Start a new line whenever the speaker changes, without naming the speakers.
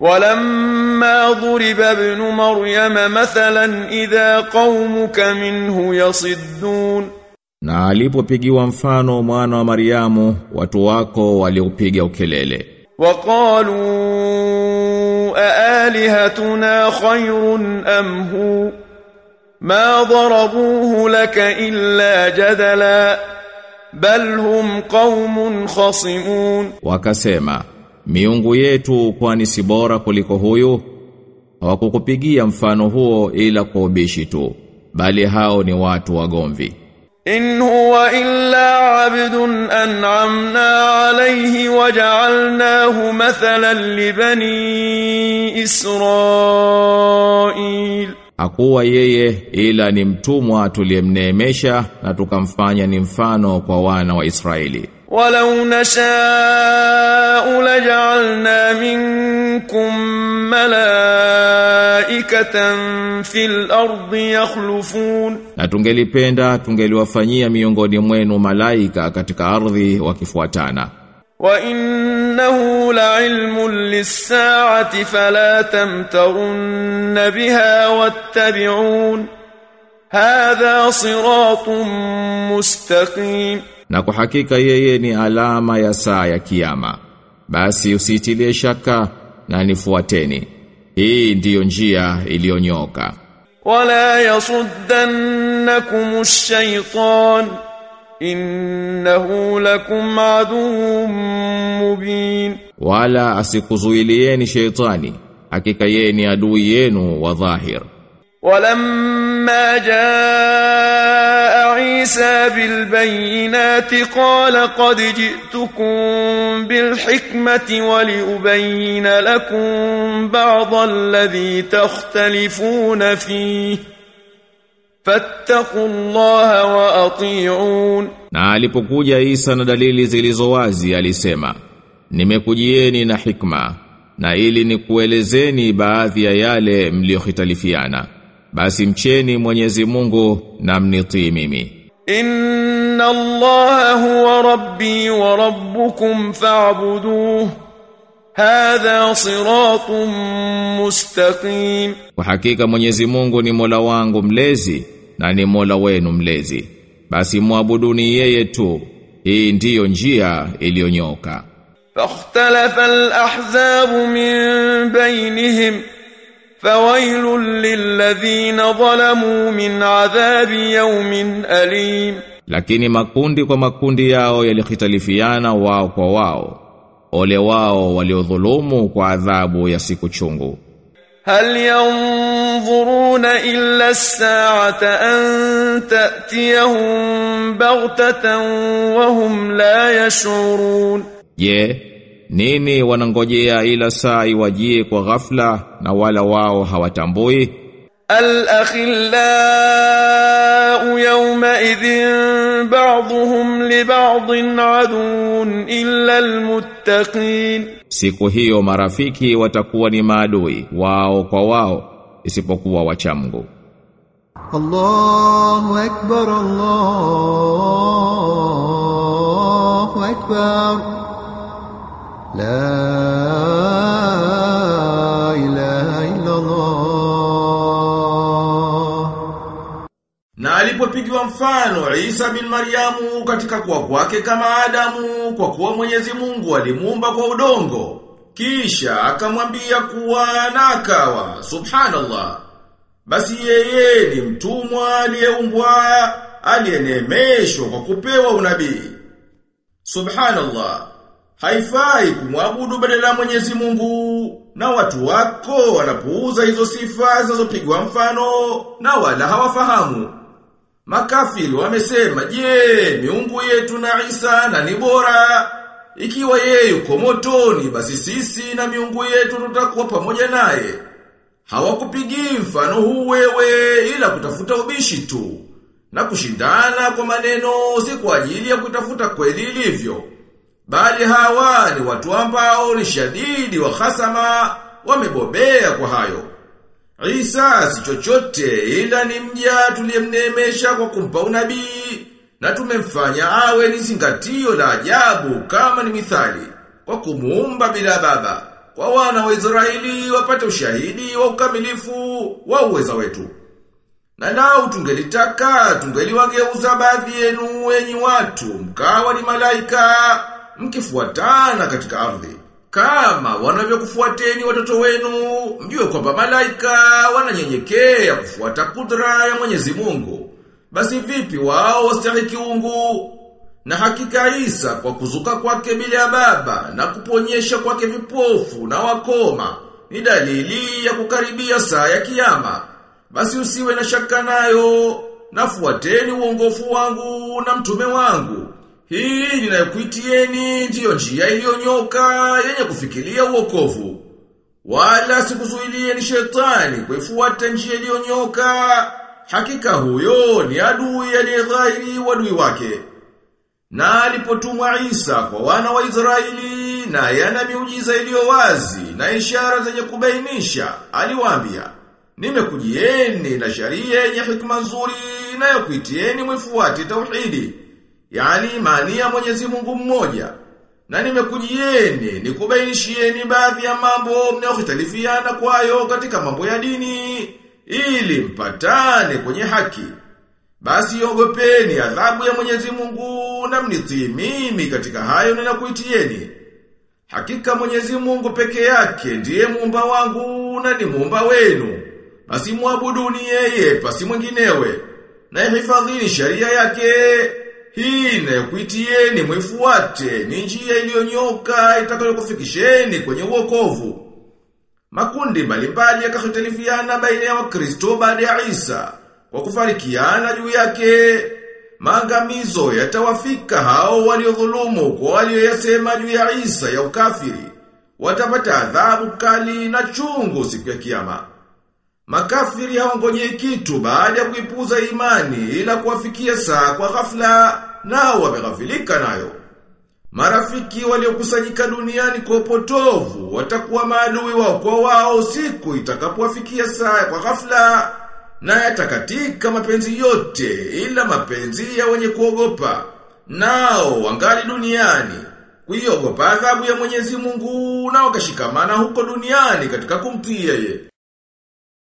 ولما ضرب ابن مريم مثلا إذا قومك منه يصدون
Na alipopigiwa mfano mwana wa Mariamu watu wako waliupiga ukelele
وقالوا أآلهتنا خير أم هو ما ضربوه لك إلا جدلا بل هم قوم خصمون
wakasema miungu yetu kwani si bora kuliko huyu hawakukupigia mfano huo ila kwa ubishi tu bali hao ni watu wagomvi.
In huwa illa abdun an'amna alayhi waja'alnahu mathalan li bani israil.
Hakuwa yeye ila ni mtumwa tuliyemneemesha na tukamfanya ni mfano kwa wana wa Israeli.
ولو نشاء لجعلنا منكم ملائكة في الأرض يخلفون
na tungelipenda tungeliwafanyia miongoni mwenu malaika katika ardhi wakifuatana.
وإنه لعلم للساعة فلا تمترن بها واتبعون هذا صراط مستقيم
na kwa hakika yeye ni alama ya saa ya kiyama. Basi usitilie shaka na nifuateni. Hii ndiyo njia iliyonyoka.
Wala yasuddannakum ash-shaytan innahu lakum aduwwun mubin.
Wala asikuzuilieni shaytani, hakika yeye ni adui yenu wa dhahir.
Walamma فلما جاء عيسى بالبينات قال قد جئتكم بالحكمة ولأبين لكم بعض الذي تختلفون فيه. فاتقوا الله وأطيعون.
نالي بقوجة عيسى ندليل زيل زوازي أليسيما نمكوجيني نحكمة نائلي نكوالزيني باثي يالي مليو ختلفيانا basi mcheni Mwenyezi Mungu na mnitii mimi.
Inna Allah huwa rabbi wa rabbukum fa'buduhu. Hadha siratun mustaqim,
kwa hakika Mwenyezi Mungu ni Mola wangu mlezi na ni Mola wenu mlezi, basi muabuduni yeye tu, hii ndiyo njia iliyonyoka.
Fakhtalafa al-ahzabu min bainihim فويل للذين ظلموا من عذاب يوم أليم
Lakini makundi kwa makundi yao yalikhitalifiana wao kwa wao. Ole wao waliodhulumu kwa adhabu ya siku chungu.
هل ينظرون إلا الساعة أن تأتيهم بغتة وهم لا يشعرون
Je, Nini wanangojea ila saa iwajie kwa ghafla na wala wao hawatambui?
Al-akhillau yawma idhin ba'dhum li ba'dhin adun illa al-muttaqin.
Siku hiyo marafiki watakuwa ni maadui wao kwa wao isipokuwa wachamgu.
Allahu akbar Allahu akbar
na alipopigiwa mfano Isa bin Maryamu katika kuwa kwake kama Adamu kwa kuwa Mwenyezi Mungu alimuumba kwa udongo. Kisha akamwambia kuwa na akawa subhanallah. Basi yeye ni mtumwa aliyeumbwa aliyenemeshwa kwa kupewa unabii. Subhanallah. Haifai kumwabudu badala Mwenyezi Mungu na watu wako wanapuuza hizo sifa zinazopigwa mfano na wala hawafahamu. Makafiri wamesema, "Je, miungu yetu na Isa na ni bora? Ikiwa yeye yuko motoni, basi sisi na miungu yetu tutakuwa pamoja naye." Hawakupigii mfano huu wewe ila kutafuta ubishi tu na kushindana kwa maneno si kwa ajili ya kutafuta kweli ilivyo. Bali hawa ni watu ambao ni shadidi wa hasama wamebobea kwa hayo. Isa si chochote ila ni mja tuliyemnemesha kwa kumpa unabii na tumemfanya awe ni zingatio la ajabu kama ni mithali kwa kumuumba bila baba kwa wana wa Israeli wapate ushahidi wa ukamilifu wa uweza wetu. Na nao tungelitaka tungeliwageuza baadhi yenu wenyi watu mkawa ni malaika mkifuatana katika ardhi kama wanavyokufuateni watoto wenu mjue kwamba malaika wananyenyekea kufuata kudra ya Mwenyezi Mungu basi vipi wao wastahiki ungu na hakika Isa kwa kuzuka kwake bila baba na kuponyesha kwake vipofu na wakoma ni dalili ya kukaribia saa ya kiyama. Basi usiwe na shaka nayo, nafuateni uongofu wangu na mtume wangu. Hii ninayokuitieni ndiyo njia iliyonyoka yenye kufikiria uokovu. Wala sikuzuilieni shetani kuifuata njia iliyonyoka. Hakika huyo ni adui aliyedhahiri wadui wake. Na alipotumwa Isa kwa wana wa Israeli na yana miujiza iliyo wazi na ishara zenye kubainisha, aliwaambia, nimekujieni na sharia yenye hikma nzuri na yakuitieni mwifuate tauhidi, yani imani ya Mwenyezi Mungu mmoja. Na nimekujieni nikubainishieni baadhi ya mambo mnayohitalifiana kwayo katika mambo ya dini ili mpatane kwenye haki. Basi ogopeni adhabu ya Mwenyezi Mungu na mnitii mimi katika hayo ninakuitieni. Hakika Mwenyezi Mungu peke yake ndiye muumba wangu na ni muumba wenu. Basi muabuduni yeye pasi mwinginewe. Na hifadhini sharia yake. Hii inayokuitieni mwifuate ni njia iliyonyoka itakayokufikisheni kwenye uokovu. Makundi mbalimbali yakahitalifiana baina ya Wakristo baada ya Isa kwa kufarikiana juu yake. Maangamizo yatawafika hao waliodhulumu kwa walioyasema juu ya Isa ya ukafiri. Watapata adhabu kali na chungu siku ya kiyama. Makafiri haongonye kitu baada ya kuipuza imani ila kuwafikia saa kwa ghafla nao wameghafilika nayo. Marafiki waliokusanyika duniani kwa upotovu watakuwa maadui wao kwa wao siku itakapowafikia saa kwa ghafla na yatakatika mapenzi yote ila mapenzi ya wenye kuogopa. Nao wangali duniani kuiogopa adhabu ya Mwenyezi Mungu na wakashikamana huko duniani katika kumtii yeye.